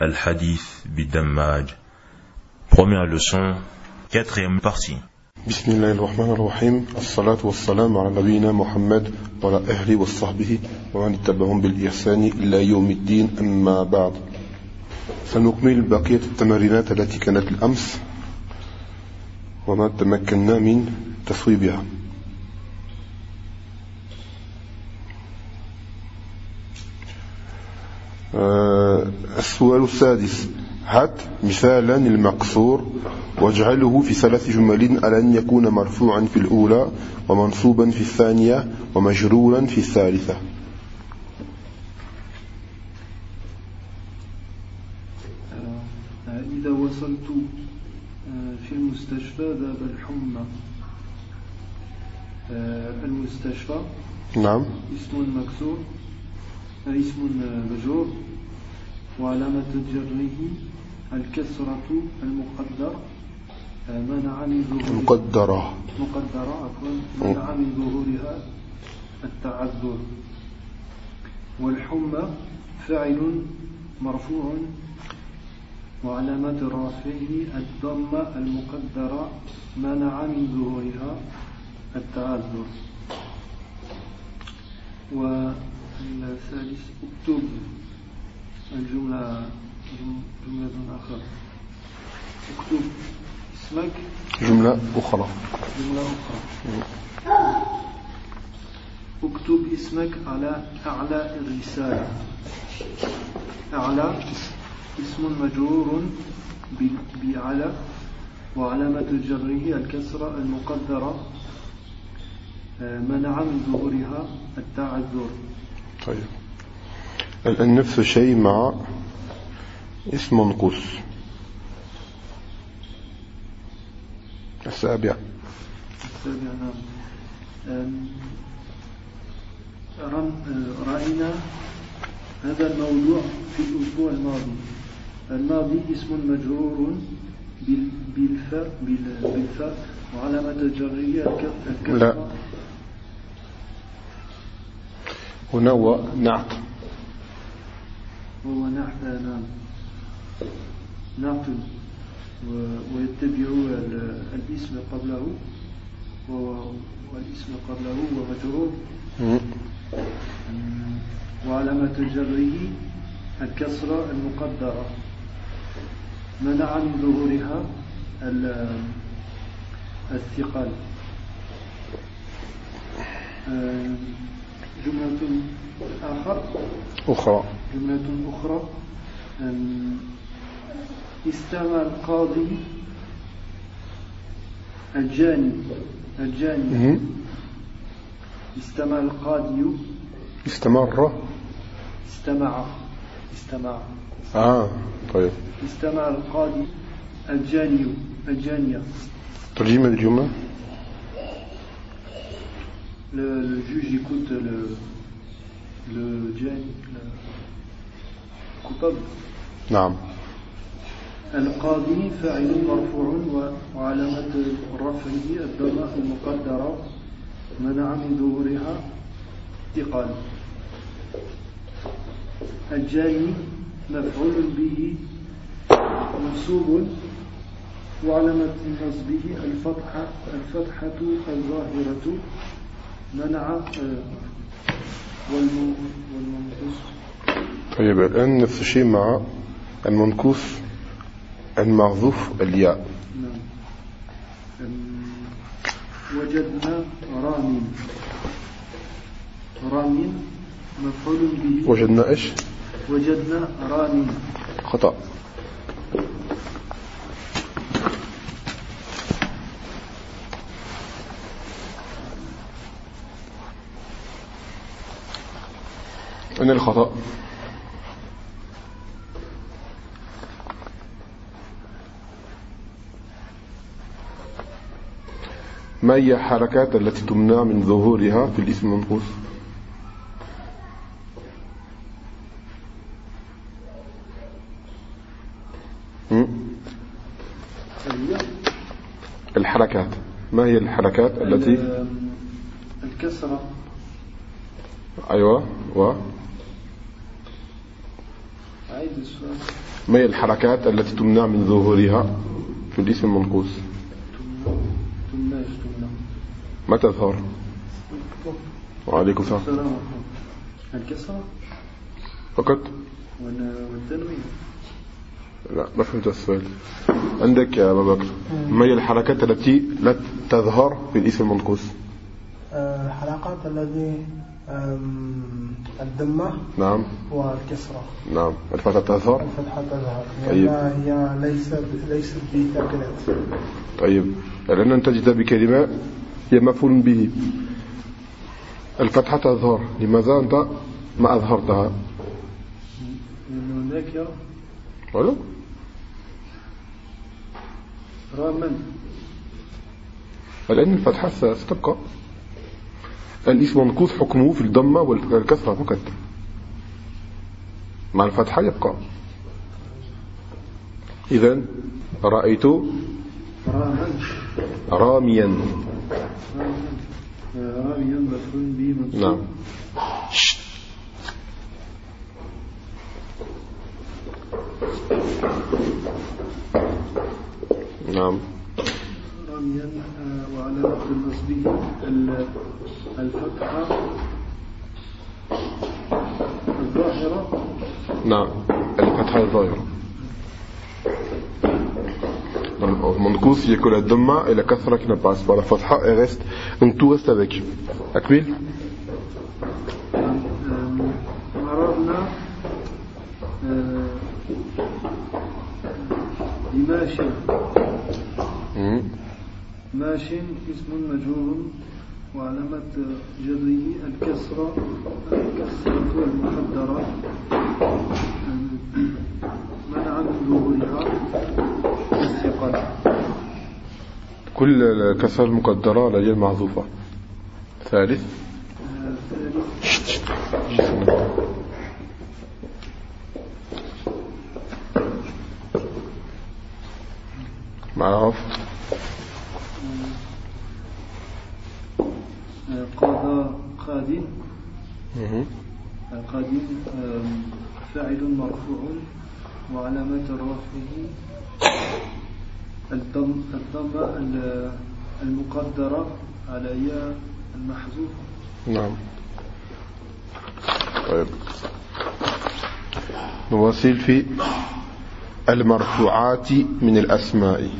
Al-Hadith Bidammaj. Première leçon, quatrième partie. بسم الله الرحمن الرحيم الصلاة والسلام على نبينا محمد وعلى أهله وصحبه ومن اتبعهم بالإحسان إلى يوم الدين أما بعد سنكمل بقية التمارينات التي كانت الأمس وما تمكنا من تصويبها السؤال السادس. هات مثالا المقصور واجعله في ثلاث جمل على أن يكون مرفوعا في الأولى ومنصوبا في الثانية ومجرورا في الثالثة. آه، إذا وصلت آه، في المستشفى ذاب الحمى. المستشفى نعم. اسم مكسور اسم مجرور وعلامة جره الكسرة المقدر منع من ظهور مقدرة. مقدرة عفوا. منع من ظهورها التعذر. والحمى فاعل مرفوع. وعلامة رفعه الضمة المقدرة منع من ظهورها التعذر. والثالث اكتب الجملة جملة أخرى اكتب اسمك؟ جملة أخرى. جملة أخرى. أكتب اسمك على أعلى الرسالة. أعلى اسم مجرور بعلى وعلامة جره الكسرة المقدرة منع من ظهورها التعذر. طيب. الآن نفس الشيء مع اسم منقوص السابع. السابع نعم. رأينا هذا الموضوع في الأسبوع الماضي. الماضي اسم مجرور بال- بالفاء بال- بالفاء وعلامة جره الك- الكسرة لا. هنا هو نعت. وهو نعت نعم. نعت ويتبع ال- الاسم قبله والاسم قبله هو مجرور مم. وعلامة جره الكسرة المقدرة. منع من ظهورها ال- الثقل. آه، جملة آخر. أخرى. جملة أخرى. استمع القاضي. الجاني. الجاني. استمع القاضي. استمر. استمع. استمع. آه طيب. استمع القاضي. الجاني. الجانية. ترجمة الجملة؟ Le, le juge écoute le le le coupable. نعم. القاضي فاعل مرفوع وعلامة رفعه الضمة المقدرة منع من ظهورها ثقل الجاني مفعول به منصوب وعلامة نصبه الفتحة الفتحة الظاهرة. منع آه، والم- والمنقوص. طيب الآن نفس الشيء مع المنكوس المعذوف الياء. نعم. وجدنا رامين. رامين مفعول به. وجدنا إيش؟ وجدنا رامين. خطأ. من الخطأ. ما هي الحركات التي تمنع من ظهورها في الاسم المنقوص؟ الحركات. ما هي الحركات التي؟ الكسرة. أيوة. و؟ ما هي الحركات التي تمنع من ظهورها في الاسم المنقوص. ما تظهر وعليكم السلام. الكسرة فقط؟ لا ما فهمت السؤال. عندك يا أبا بكر ما هي الحركات التي لا تظهر في الاسم المنقوص؟ الحلقات الذي أم، الدمة نعم. والكسرة. نعم. الفتحة تظهر؟ الفتحة تظهر. طيب. لأنها هي ليست ليست بساكنات طيب. لأن أنت جئت بكلمة هي مفعول به. الفتحة تظهر. لماذا أنت ما أظهرتها؟ لأنه هناك ولا راما لأن الفتحة ستبقى. الاسم منقوص حكمه في الضمة والكسرة فقط. مع الفتحة يبقى. إذا رأيت راميا. راميا مفعول به نعم. نعم. راميا آه، وعلامة نصبه ال- الفتحة الظاهرة نعم الفتحة الظاهرة المنقوص il y a que la dhamma et la kasra qui ne passent pas. La fatha, elle reste, donc tout reste avec. Akbil آم، ماش اسم مجرور وعلامة جره الكسرة الكسرة المقدرة منع من ظهورها الثقل كل الكسر المقدرة على المعذوفة ثالث ثالث. معروف. فاعل مرفوع وعلامة رفعه الضم الضمة ال- المقدرة على ياء المحذوفة نعم. طيب. نواصل في المرفوعات من الأسماء.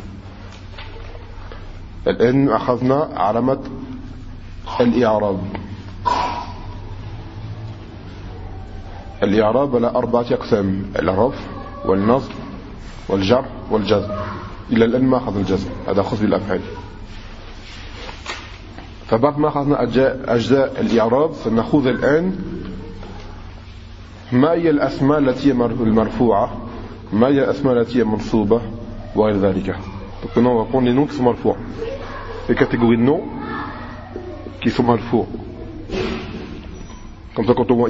الآن أخذنا علامة الإعراب. الإعراب على أربعة أقسام الرفع والنصب والجر والجزم. إلى الآن ما أخذ الجزم هذا خاص بالأفعال. فبعد ما أخذنا أجزاء- الإعراب سنأخذ الآن ما هي الأسماء التي المرفوعة؟ ما هي الأسماء التي منصوبة؟ وغير ذلك. Donc maintenant on va prendre les noms qui sont marfouts. Les catégories de noms qui sont marfouts. Comme ça quand on voit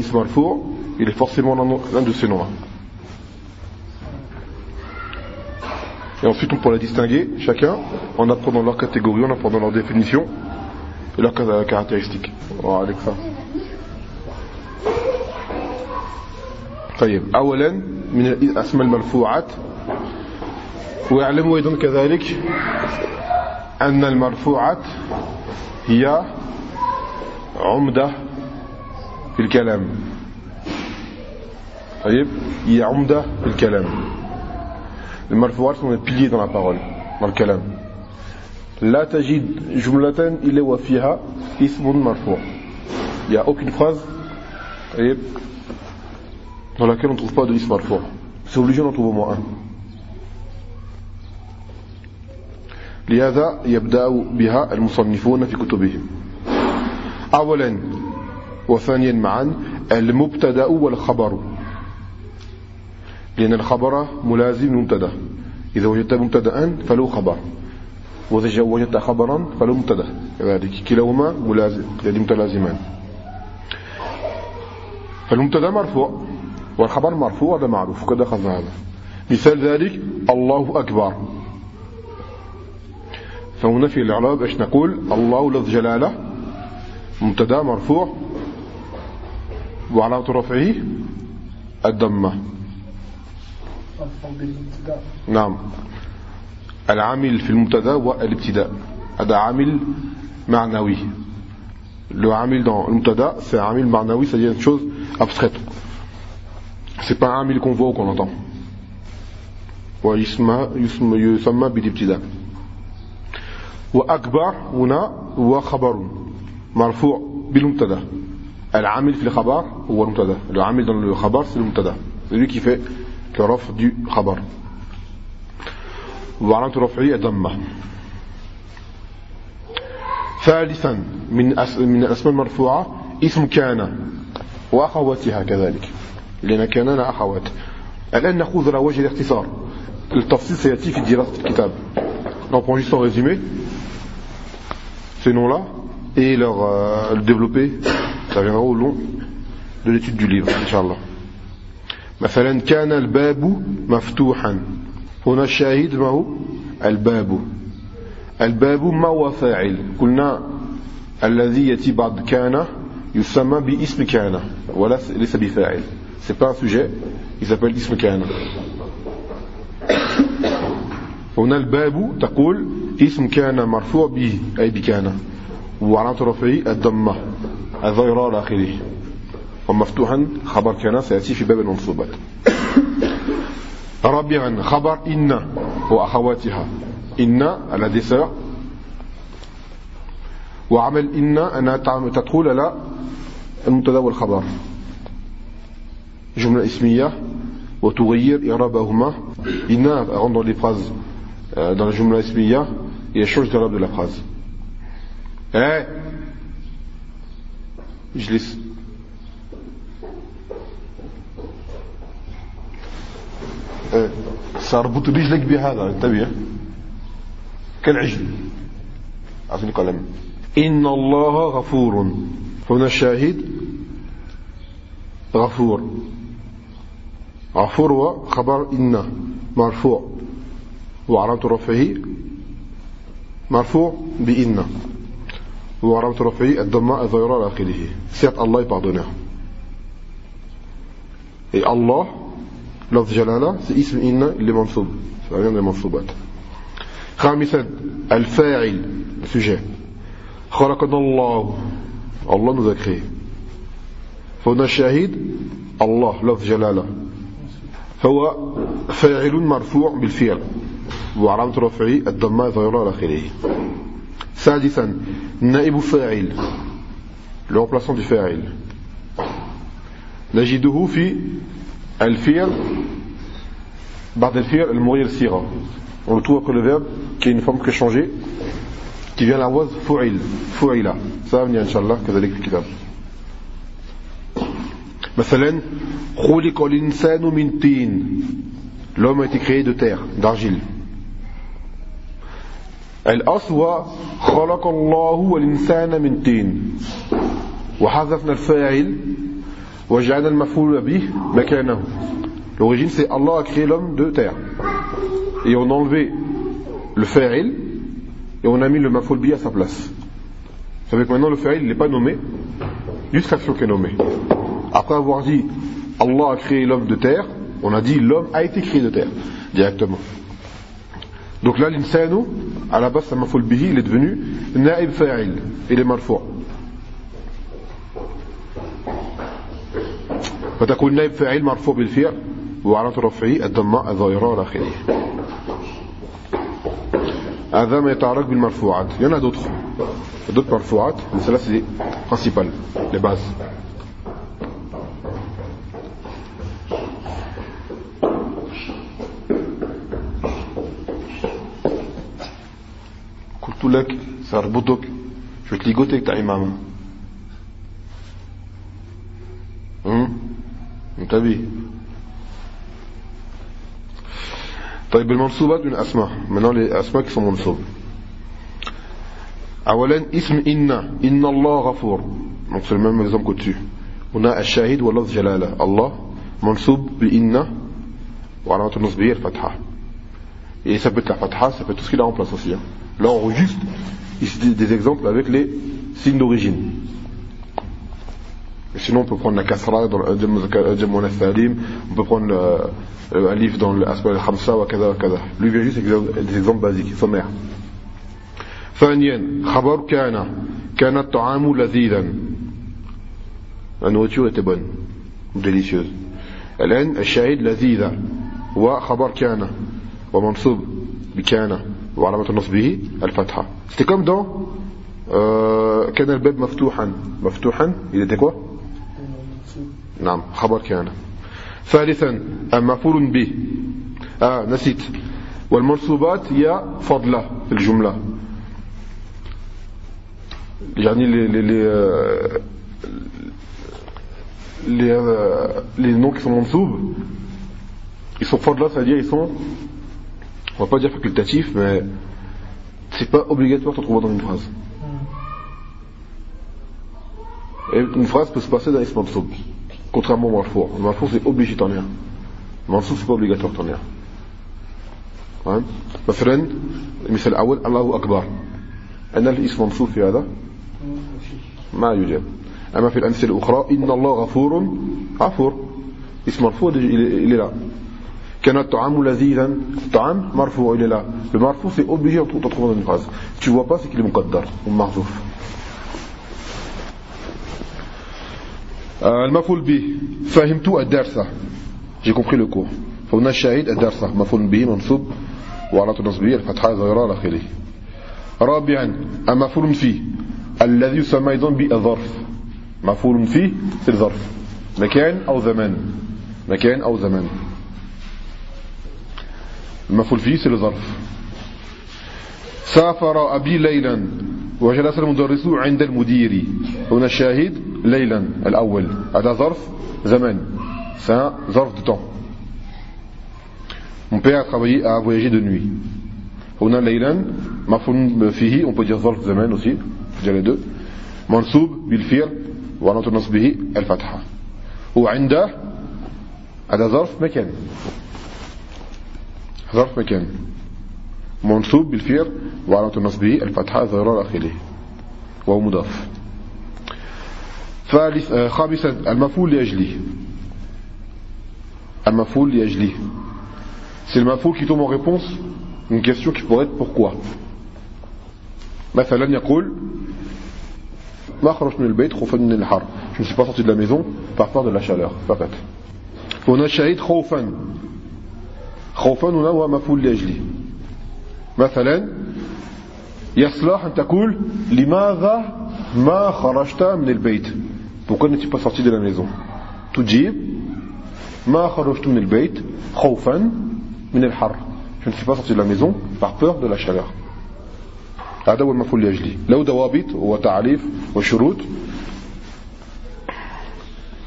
il est forcément l'un l'un de ces noms-là. Et ensuite on pourra les distinguer chacun en apprenant leur catégorie, en apprenant leur définition et leurs ca- caractéristiques. Voilà, avec ça. طيب أولا من الأسماء المرفوعات واعلموا أيضا كذلك أن المرفوعات هي عمدة في الكلام طيب هي عمدة في الكلام المرفوعات sont les piliers dans la parole dans le كلام لا تجد جملة إلا وفيها اسم مرفوع il n'y a aucune phrase طيب dans laquelle on ne trouve pas de ism marfou. C'est obligé d'en trouver au moins un. لهذا يبدأ بها المصنفون في كتبهم أولا وثانيا معا المبتدأ والخبر لأن الخبر ملازم للمبتدأ. إذا وجدت مبتدأ فله خبر. وإذا وجدت خبرا فله مبتدأ. كذلك كلاهما ملازم يعني متلازمان. فالمبتدأ مرفوع والخبر مرفوع هذا معروف قد أخذنا هذا. مثال ذلك الله أكبر. فهنا في الإعراب إيش نقول؟ الله لفظ جلالة. مبتدأ مرفوع. وعلامة رفعه الضمة نعم. العامل في المبتدا الابتداء. هذا عامل معنوي. لو عامل دون المبتدا سي عامل معنوي سي une chose abstraite. C'est pas عامل qu'on voit ou qu'on entend. ويسمى يسمى يسمى بالابتداء واكبر هنا هو خبر مرفوع بالمبتدا العامل في الخبر هو المبتدا. العامل دون الخبر في المبتدا celui qui fait le raf du khabar وعلامة رفعه ضمه ثالثا من من الأسماء المرفوعة اسم كان وأخواتها كذلك. لأن كان أخوات. الآن نأخذ على وجه الاختصار. التفصيل سيأتي في دراسة الكتاب. Donc on juste en résumé. Ces noms-là et leur euh, le développer. Ça viendra au long de l'étude du livre Inch'Allah. مثلا كان الباب مفتوحا. هنا الشاهد ما هو؟ الباب. الباب ما هو فاعل؟ قلنا الذي يأتي بعد كان يسمى باسم كان ولا ليس بفاعل. C'est pas un sujet il s'appelle اسم كان. هنا الباب تقول اسم كان مرفوع به أي بكان. وعلامة رفعه الضمة الظاهرة آخره. ومفتوحا خبر كان سيأتي في باب المنصوبات رابعا خبر إن وأخواتها. إن des sœurs وعمل إن أنها تدخل على المبتدا والخبر جملة اسمية وتغير إعرابهما. إن dans les phrases euh, dans la jumla ismiya et change d'irabe de la phrase ساربط رجلك بهذا انتبه. كالعجل. عفني قلم. إن الله غفور. هنا الشاهد. غفور. غفور هو خبر إن. مرفوع. وعلامة رفعه. مرفوع بإن. وعلامة رفعه الضماء الظاهرة على آخره. الله pardonneur et Allah لفظ جلالة c'est اسم إن اللي منصوب ça des منصوبات خامسا الفاعل sujet. خلقنا الله الله créé فهنا الشاهد الله لفظ جلالة فهو فاعل مرفوع بالفعل وعلامة رفعه الضماء ظاهرة على آخره سادسا نائب فاعل le remplaçant du فاعل نجده في الفعل بعد الفعل المغير الصيغة on le trouve après le verbe qui a une forme que changée qui vient à la voix فعل فعل ça va venir إن كذلك في الكتاب. مثلا خلق الإنسان من طين. L'homme a été créé de terre d'argile. الأصل خلق الله والإنسان من طين. وحذفنا الفاعل وجعلنا المفعول به مكانه l'origine c'est Allah a créé l'homme de terre et on a enlevé le fa'il et on a mis le maf'ul bi à sa place ça veut que maintenant le fa'il n'est pas nommé juste l'action qui est nommée après avoir dit Allah a créé l'homme de terre on a dit l'homme a été créé de terre directement Donc là, l'insanu, à la base, ça maful bihi, il est devenu naib fa'il. Il est marfou. فتكون نائب فاعل مرفوع بالفعل وعلامة رفعه الضماء الظاهرة على آخره هذا ما يتعرق بالمرفوعات. a d'autres d'autres مرفوعات les principales les bases قلت لك سأربطك te ligoter avec ta imam انتبه. طيب المنصوبات من أسماء. من أول أسماء كيف منصوب أولا اسم إن. إن الله غفور. نقص المهم مجزم كتير هنا الشاهد واللفظ جلالة. الله منصوب بإن وعلامة النصب هي الفتحة. Et ça peut être la fatha, ça peut être tout ce qu'il a en place aussi. Des exemples avec les signes d'origine. Sinon on peut prendre la kasra dans le al-Thalim on peut prendre le alif dans l'asma al-khamsa wa kada wa kada lui vient juste des exemples basiques sommaires ثانيا خبر كان كان الطعام لذيذا la nourriture était bonne délicieuse الآن الشاهد لذيذة وخبر كان ومنصوب بكان وعلامة الفتحة c'était comme dans euh, كان الباب مفتوحا مفتوحا il était quoi نعم خبر كان ثالثا المفعول به آه نسيت والمنصوبات هي فضلة في الجملة يعني les, les, les, les, les noms qui sont mansoub ils sont fadla c'est-à-dire ils sont on va pas dire facultatifs mais c'est pas obligatoire de trouver dans une phrase et une phrase peut se passer d'un ism mansoub contrairement au marfour. Le marfour c'est obligé t'en lire mansoub c'est pas obligatoire t'en lire مثلا المثال الأول الله أكبر أنا الاسم منصوب في هذا ما يوجد أما في الأمثلة الأخرى إن الله غفور غفور اسم مرفوع إلى لا كان الطعام لذيذا الطعام مرفوع إلى لا المرفوع c'est obligé de trouver une phrase. Tu vois pas c'est qu'il est مقدر ومحذوف المفعول به. فهمت الدرس. J'ai compris le cours. فهنا الشاهد الدرس. مفعول به منصوب وعلى نصبه الفتحة ظاهرة على آخره. رابعا المفعول فيه الذي يسمى أيضا بالظرف. مفعول فيه في الظرف. مكان أو زمان. مكان أو زمان. المفعول فيه في الظرف. سافر أبي ليلا وجلس المدرس عند المدير. هنا الشاهد ليلا الأول. هذا ظرف زمان c'est ظرف de temps. Mon père a travaillé à voyager de nuit. هنا ليلا مفعول فيه on peut dire ظرف زمان aussi. Dire les deux. منصوب بالفعل ونوت نصبه الفتحة. وعنده هذا ظرف مكان. ظرف مكان. منصوب بالفعل وعلامة نصبه الفتحة ظاهرة آخره. وهو مضاف. ثالث خامسا المفعول لأجله. المفعول لأجله. C'est le mafou qui tombe en réponse. Une question qui pourrait être pourquoi. مثلا يقول ما خرجت من البيت خوفا من الحر je ne suis pas sorti de la maison par peur de la chaleur. فقط هنا الشهيد خوفا خوفا هنا هو مفعول لاجلي مثلا يصلح أن تقول لماذا ما خرجت من البيت pourquoi n'es-tu pas sorti de la maison. تجيب ما خرجت من البيت خوفا من الحر je ne suis pas sorti de la maison par peur de la chaleur. هذا هو المفعول لاجلي له ضوابط وتعريف وشروط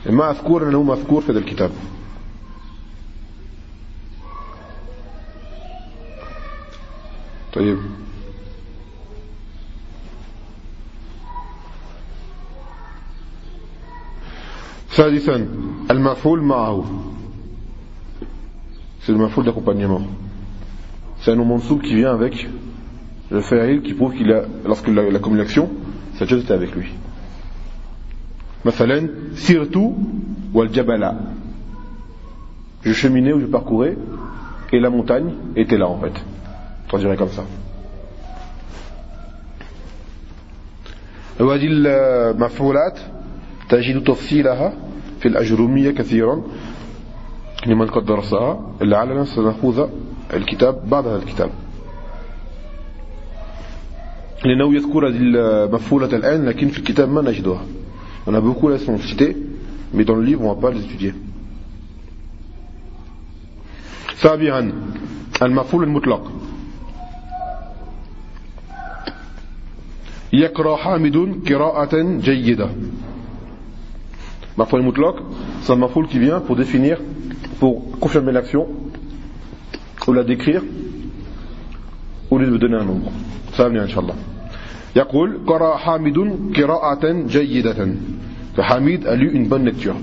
ما أذكر أنه مذكور في هذا الكتاب طيب ثالثا المفعول معه c'est le maf'ul d'accompagnement c'est un nom mansoub qui vient avec le fa'il qui prouve qu'il a lorsque la, la communication cette chose était avec lui مثلا سرت والجبل je cheminais ou je parcourais et la montagne était là en fait traduirait comme ça وهذه المفعولات تجد تفصيلها في الأجرومية كثيرا لمن قد درسها. لعلنا سنأخذ الكتاب بعد هذا الكتاب. لأنه يذكر المفعولة الآن لكن في الكتاب ما نجدها. On a beaucoup là sont cités, mais dans le livre on va pas les étudier. سابعا المفعول المطلق. يقرأ حامد قراءة جيدة. مفعول المطلق c'est un mafoul qui vient pour définir pour confirmer l'action ou la décrire au lieu de donner un nombre ça va venir inchallah يقول قرأ حامد قراءة جيدة فحميد a lu une bonne lecture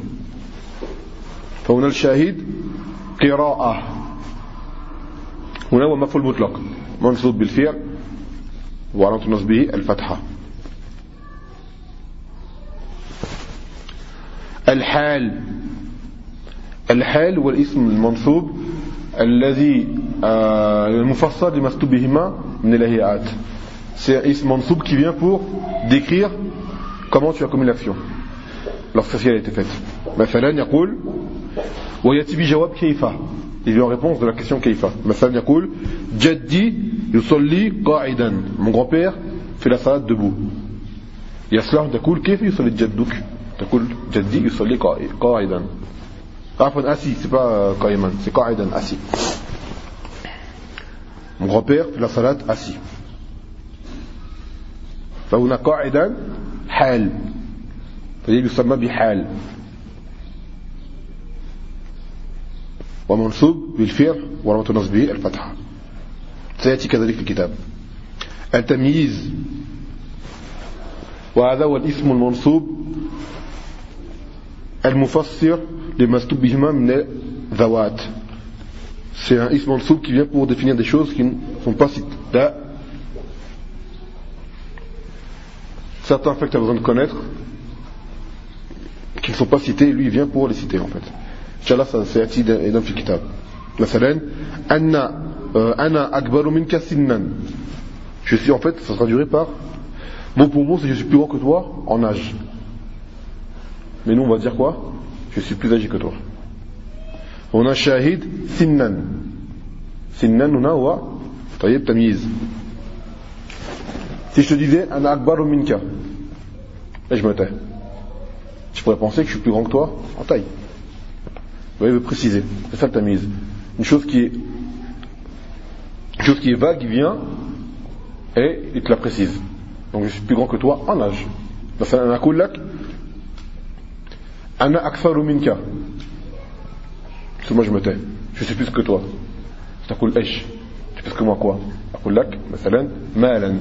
فهنا الشاهد قراءة هنا هو مفعول مطلق منصوب بالفعل وعلامة نصبه الفتحة الحال الحال هو الاسم المنصوب الذي آه، المفسر لما بهما من الهيئات c'est un ism mansoub qui vient pour décrire comment tu as commis l'action lorsque celle a été faite مثلا يقول ويأتي بجواب كيف il vient en réponse de la question كيف مثلا يقول جدي يصلي قاعدا mon grand-père fait la salade debout يصلح تقول كيف يصلي جدك تقول جدي يصلي قاعدا. عفوا assis c'est pas قائما c'est قاعدا assis mon grand-père fait la salade assis فهنا قاعدا حال. فيجب يسمى بحال. ومنصوب بالفعل ورمة نصبه الفتحة. سيأتي كذلك في الكتاب. التمييز. وهذا هو الاسم المنصوب المفسر لما بهما من ذوات C'est un ism mansoub qui vient pour définir des choses qui ne sont pas citées. certains faits que tu as besoin de connaître, qui ne sont pas cités, lui il vient pour les citer en fait. Inch'Allah, ça c'est ati dans le kitab. مثلا أنا أنا أكبر منك سنا je suis en fait ça se traduirait par mot pour mot c'est je suis plus grand que toi en âge mais nous, on va dire quoi? Je suis plus âgé que toi. On a shahid sinnan. Sinnan, on a wa tayyib tamiz. Si je te disais un akbar minka, et je me tais. Je pourrais penser que je suis plus grand que toi en taille. Vous voyez, préciser. C'est ça le tamiz. Une chose qui est, chose qui est vague vient et il te la précise. Donc je suis plus grand que toi en âge. Bah, C'est un akullak. Ana akfaru minka. Parce moi je me tais. Je suis plus que toi. C'est un esh. Tu es plus que moi quoi Akullak, مثلا malan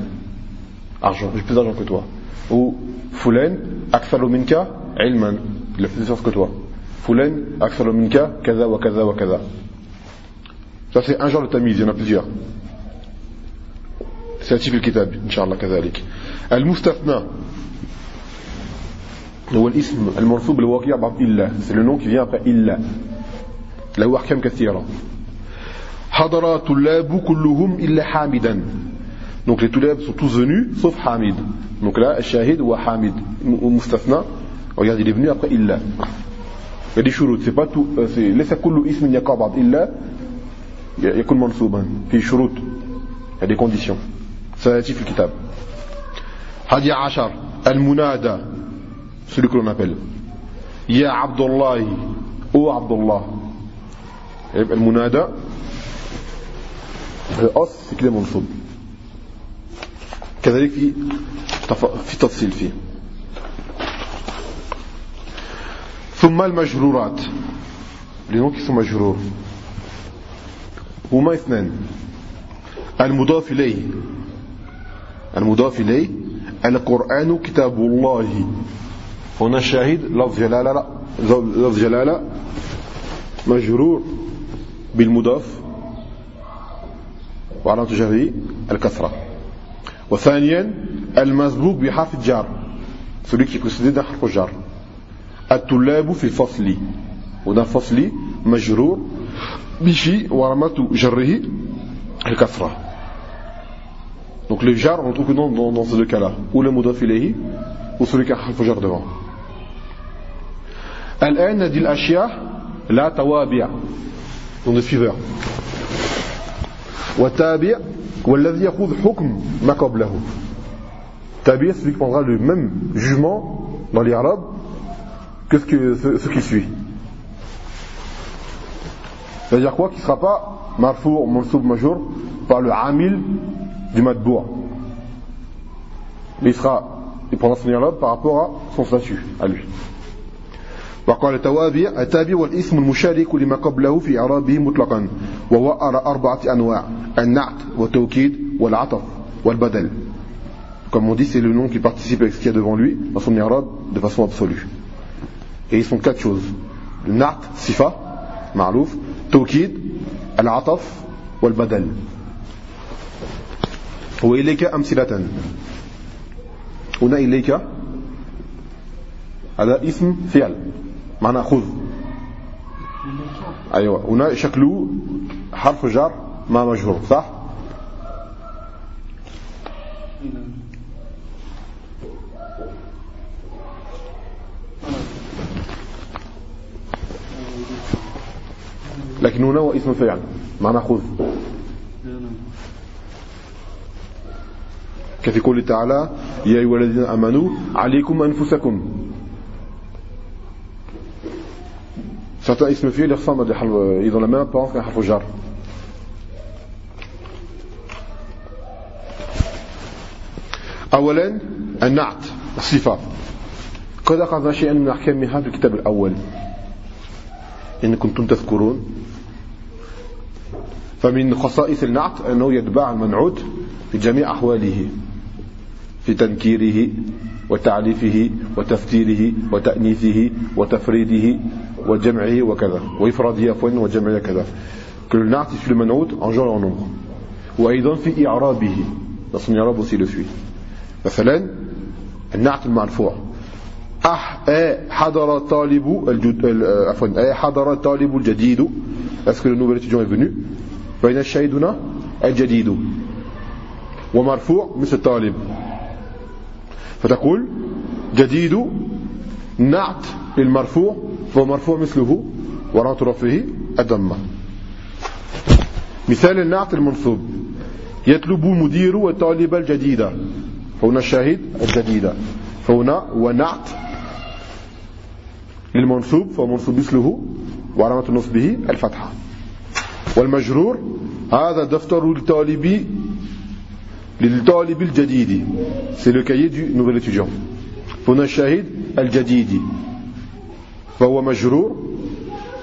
argent, j'ai plus d'argent que toi. Ou Fulen, aktharu minka, ilman, il a plus de science que toi. Fulen, aktharu minka, kaza wa kaza wa kaza. Ça c'est un genre de tamiz, il y en a plusieurs. C'est un type de kitab, Inch'Allah, كذلك. المستثنى هو الاسم المنصوب الواقع بعد إلا c'est le nom qui vient après إلا له أحكام كثيرة حضر طلاب كلهم إلا حامدا Donc les Toulab sont tous venus, sauf Hamid. Donc là, ou Hamid, ou Mustafna, regarde, il est venu après Illa. Il y a des shurut, c'est pas tout, euh, c'est laisse kullu ismin yaqabad illa, yakun mansouban, fi shurut. Il y a des conditions. Ça le kitab. Hadi Ashar, Al-Munada, celui que l'on appelle. Ya Abdullah, ou Abdullah. Al-Munada, le os, c'est qu'il est mansoub. كذلك في في تفصيل فيه ثم المجرورات لنوك اسم مجرور هما اثنان المضاف إليه المضاف إليه القرآن كتاب الله هنا الشاهد لفظ جلالة لا لفظ جلالة مجرور بالمضاف وعلامة جره الكثرة وثانيا المسبوق بحرف الجار. celui qui précédé حرف الجار. الطلاب في الفصل. وده فصل مجرور بشي ورمة جره الكسرة. Donc le jar on trouve que dans, dans, dans ces deux cas-là ou le mudaf ou celui qui a jar devant. الآن ندي الأشياء لا توابع donc des suiveurs وتابع والذي يأخذ حكم ما قبله Tabir, celui qui prendra le même jugement dans les Arabes que ce, que, ce, ce qui suit. C'est-à-dire quoi Qui ne sera pas marfou, mansoub, major par le amil du matboua. Mais il sera, il prendra son Arab par rapport à son statut, à lui. وقال توابي التابع والاسم المشارك لما قبله في إعرابه مطلقا وهو على أربعة أنواع النعت والتوكيد والعطف والبدل. كما on dit c'est le nom qui participe avec ce qu'il y a devant lui dans son Arab de façon absolue. Et ils sont quatre توكيد العطف والبدل هو إليك أمثلة هنا إليك هذا اسم فعل معنى خذ أيوة. هنا شكله حرف جر ما مجهور صح؟ لكن هنا هو اسم فعل معنى خذ كفي قوله تعالى يا أيها الذين آمنوا عليكم أنفسكم Certains ismes fi'il ressemblent à des harf, ils ont la même apparence qu'un harf jar. أولا النعت الصفة قد أخذنا شيئا من أحكامها في الكتاب الأول إن كنتم تذكرون فمن خصائص النعت أنه يتبع المنعوت في جميع أحواله في تنكيره وتعريفه وتفتيره وتأنيثه وتفريده وجمعه وكذا وإفراده عفوا وجمعه كذا. Que le na'at suit le manout en وأيضا في إعرابه dans son إعراب aussi مثلا النعت المرفوع أح حضر الطالب الجد عفوا حضر الطالب الجديد est-ce que le nouvel فإن الشهيد هنا الجديد ومرفوع مثل الطالب فتقول جديد نعت للمرفوع فهو مرفوع مثله ورات رفعه الضمه مثال النعت المنصوب. يطلب مدير الطالب الجديدة فهنا الشاهد الجديدة فهنا ونعت للمنصوب فهو منصوب مثله وعلامة نصبه الفتحة. والمجرور هذا دفتر الطالب للطالب الجديد. C'est le cahier du nouvel étudiant. هنا الشاهد الجديد. فهو مجرور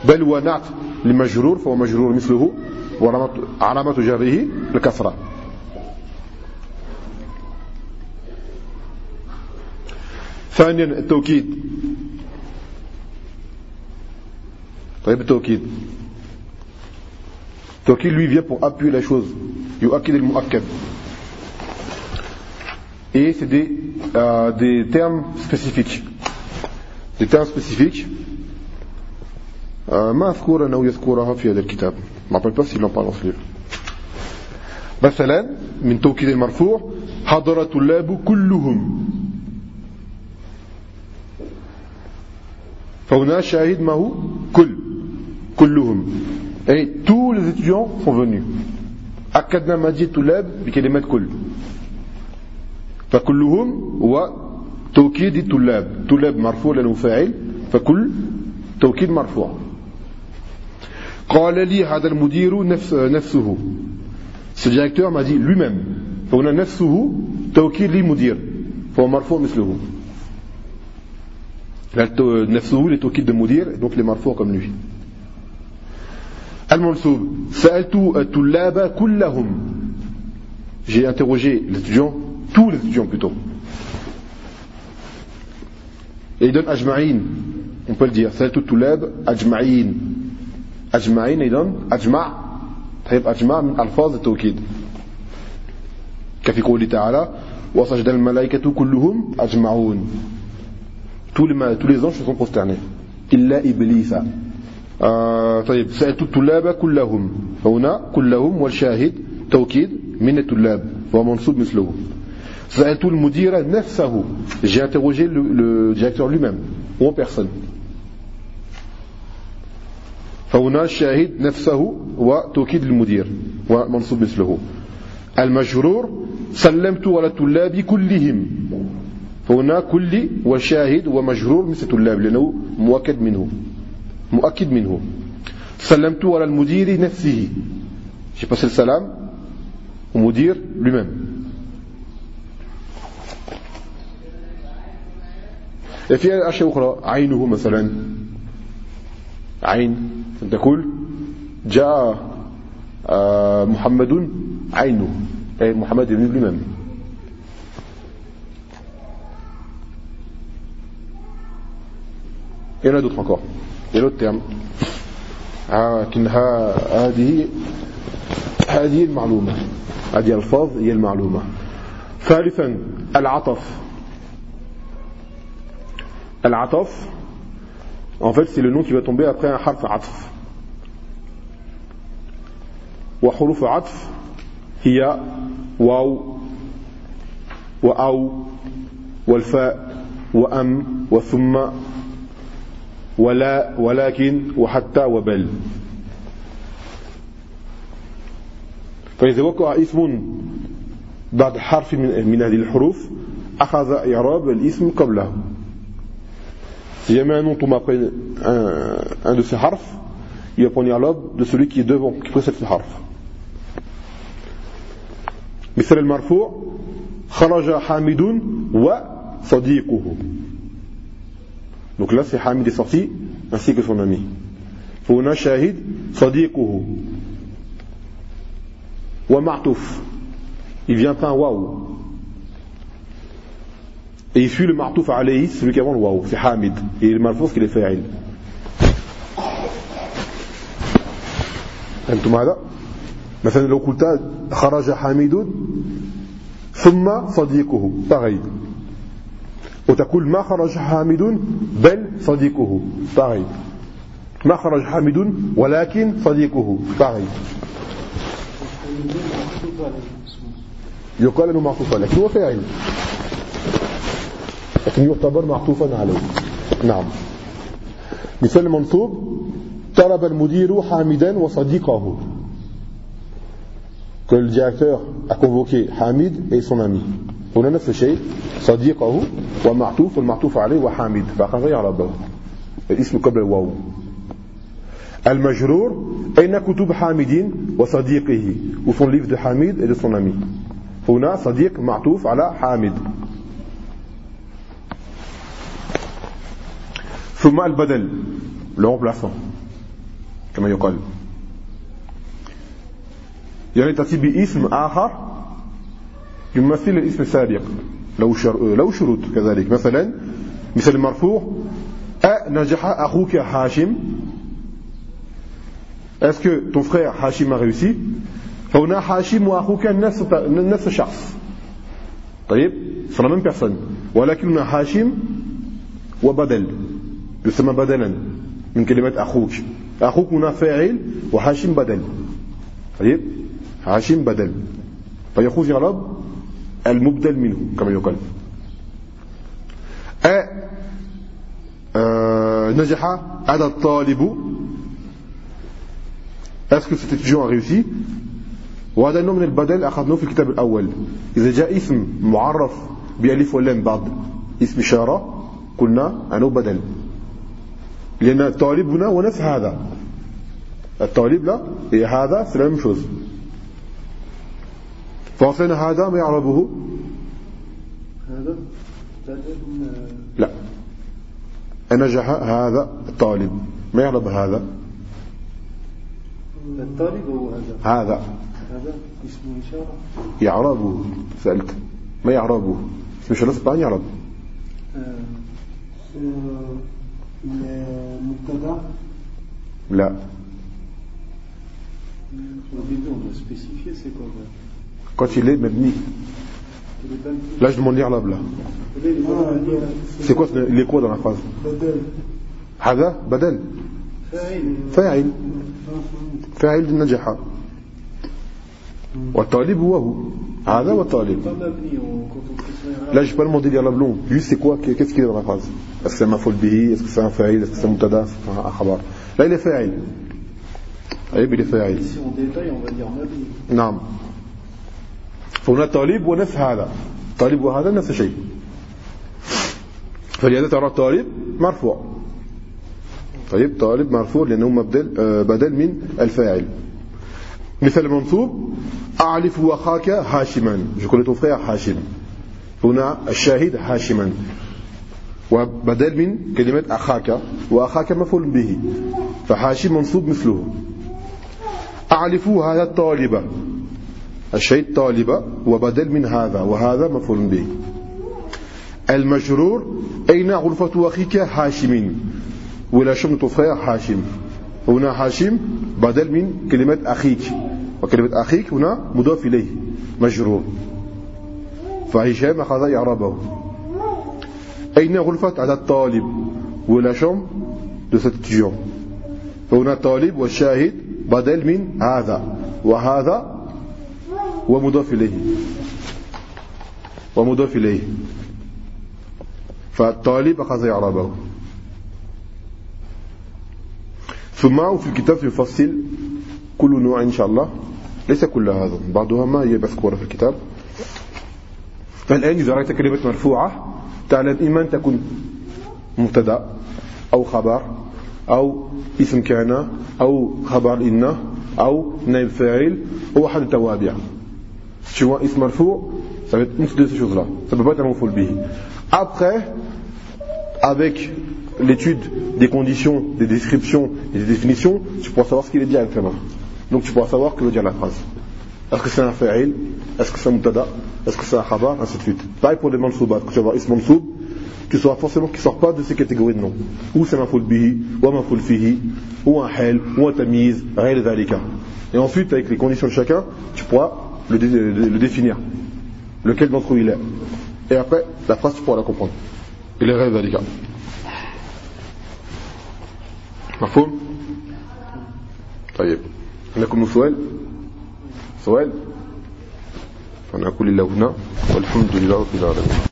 بل ونعت للمجرور فهو مجرور مثله وعلامة جره الكسرة. ثانيا التوكيد. طيب التوكيد. التوكيد lui vient pour appuyer la chose. يؤكد المؤكد. Et c'est des, euh, des termes spécifiques. Des termes spécifiques. ما أذكر أنه يذكرها في هذا الكتاب. ما rappelle pas s'il مثلا من توكيد المرفوع حضر الطلاب كلهم. فهنا شاهد ما هو؟ كل. كلهم. et tous les étudiants sont venus. أكدنا مجيء الطلاب بكلمة كل. فكلهم هو توكيد الطلاب طلاب مرفوع لأنه فاعل. فكل توكيد مرفوع. قال لي هذا المدير نفس نفسه ce directeur m'a dit lui-même فهنا نفسه توكيد للمدير فهو مرفوع مثله نفسه لتوكيد المدير donc les مرفوع comme lui المنصوب سألت الطلاب كلهم j'ai interrogé les étudiants tous les étudiants plutôt et il donne ajma'in on peut le dire سألت الطلاب أجمعين أجمعين أيضا أجمع. طيب أجمع من ألفاظ التوكيد. كفي قوله تعالى؟ وسجد الملائكة كلهم أجمعون. Tous les, tous les anges sont prosternés. إلا إبليس. آه طيب سألت الطلاب كلهم. فهنا كلهم والشاهد توكيد من الطلاب فهو منصوب مثله. سألت المدير نفسه. J'ai interrogé le, le directeur lui-même. Ou en personne. فهنا الشاهد نفسه وتوكيد المدير ومنصوب مثله. المجرور سلمت على الطلاب كلهم. فهنا كل وشاهد ومجرور مثل الطلاب لأنه مؤكد منه مؤكد منه. سلمت على المدير نفسه. j'ai passé au mudir lui-même في أشياء أخرى عينه مثلا. عين. تقول جاء آه، محمد عينه أي محمد بن الإمام Il y en a d'autres encore. Il y a d'autres termes. لكنها هذه هذه المعلومة هذه ألفاظ هي المعلومة ثالثا العطف العطف en fait c'est le nom qui va tomber après un harf عطف وحروف عطف هي واو وأو والفاء وأم وثم ولا ولكن وحتى وبل فإذا وقع اسم بعد حرف من هذه الحروف أخذ إعراب الاسم قبله. Si jamais un nom tombe après un, un de ces harfs, il va prendre l'ordre de celui qui est devant, qui précède ce harf. مثل المرفوع خرج حامد وصديقه Donc là, c'est Hamid est sorti, ainsi que son ami. فهنا شاهد صديقه ومعطوف il vient pas un waouh Et il suit le martouf alayhi celui qui avant le waouh c'est Hamid. Et le marfouf qu'il est fa'il أنتم هذا مثلا لو قلت خرج حامد ثم صديقه pareil. وتقول ما خرج حامد بل صديقه pareil. ما خرج حامد ولكن صديقه pareil. يقال انه معطوف عليه هو فاعل لكن يعتبر معطوفا عليه. نعم. مثال المنصوب طلب المدير حامدا وصديقه. Que le directeur a convoqué Hamid et son ami. هنا نفس الشيء. صديقه ومعطوف والمعطوف عليه وحامد فأخذ يعرب الاسم قبل الواو. المجرور أين كتب حامد وصديقه؟ وصن ليف de Hamid et de son ami هنا صديق معطوف على حامد. ثم البدل. Le كما يقال. يعني تأتي باسم آخر يمثل الاسم السابق. لو لو شروط كذلك. مثلا مثل المرفوع أنجح أخوك هاشم. Est-ce que ton frère Hashim a réussi? فهنا حاشم وأخوك نفس نفس الشخص. طيب c'est la même personne. ولكن حاشم وبدل. يسمى بدلا من كلمة أخوك. أخوك هنا فاعل وحاشم بدل. طيب؟ حاشم بدل. فيخوذ يعرب المبدل منه كما يقال. أ نجح هذا الطالب. Est-ce réussi? وهذا النوع من البدل أخذناه في الكتاب الأول. إذا جاء اسم معرف بألف ولام بعد اسم إشارة قلنا أنه بدل. لأن الطالب هنا هو نفس هذا. الطالب لا هي هذا c'est la même chose فأصلنا هذا ما يعربه؟ هذا؟ لا. نجح هذا الطالب. ما يعرب هذا؟ الطالب هو هذا. هذا. هذا اسمه إشارة. يعربه سألت. ما يعربه اسم إشارة سبعين يعرب. المبتدا لا Au début, on doit spécifier c'est quoi là quand il est مبني Il est pas dit. là je demande يعرب là Il est pas dit, là. c'est quoi il est quoi dans la phrase بدل هذا بدل فاعل فاعل فاعل نجح والطالب هو هو هذا والطالب pas mabni on- quand on fait son Là, je vais pas demander l'irabe long. Lui, c'est quoi Qu'est-ce qu'il est dans la phrase Fa'il Est-ce que c'est un mutada Est-ce que c'est un khabar Là, il est est mabni. نعم فهنا طالب ونفس هذا طالب وهذا نفس الشيء فلهذا ترى طالب مرفوع طيب طالب مرفوع لأنه مبدل آه، بدل من الفاعل مثل منصوب أعرف أخاك هاشما je connais ton frère هاشم هنا الشاهد هاشما وبدل من كلمة أخاك وأخاك مفعول به فهاشم منصوب مثله. أعرف هذا الطالب الشيء طالب وبدل من هذا وهذا مفعول به. المجرور أين غرفة أخيك والهشام de ton frère هاشم هنا هاشم بدل من كلمة أخيك وكلمة أخيك هنا مضاف إليه مجرور. فهشام أخذ إعرابه. أين غرفة هذا الطالب والهشام de cet étudiant فهنا طالب والشاهد بدل من هذا وهذا ومضاف إليه. ومضاف إليه. فالطالب أخذ إعرابه ثم في الكتاب يفصل كل نوع إن شاء الله. ليس كل هذا. بعضها ما هي مذكورة في الكتاب. فالآن إذا رأيت كلمة مرفوعة تعلم إما أن تكون مبتدا أو خبر أو اسم كان أو خبر إن أو نائب فاعل أو أحد التوابع tu vois اسم مرفوع ça va être une de ces choses là ça peut pas être un mot به après avec l'étude des conditions, des descriptions et des définitions, tu pourras savoir ce qu'il est dit directement. Donc tu pourras savoir que veut dire la phrase. Est-ce que c'est un fa'il Est-ce que c'est un mutada Est-ce que c'est un khabar Ainsi de suite. Pareil pour les mansoubat. Quand tu vas voir ism mansoub, tu sauras forcément qu'il ne sort pas de ces catégories de noms. Ou c'est un bihi, ou un fihi, ou un hel, ou un tamiz, ghayr dhalika. Et ensuite, avec les conditions de chacun, tu pourras le, le définir. Lequel d'entre eux il est. Et après, la phrase, tu pourras la comprendre. Il est ghayr dhalika. مفهوم طيب عندكم سؤال سؤال فنقول الله هنا والحمد لله رب العالمين.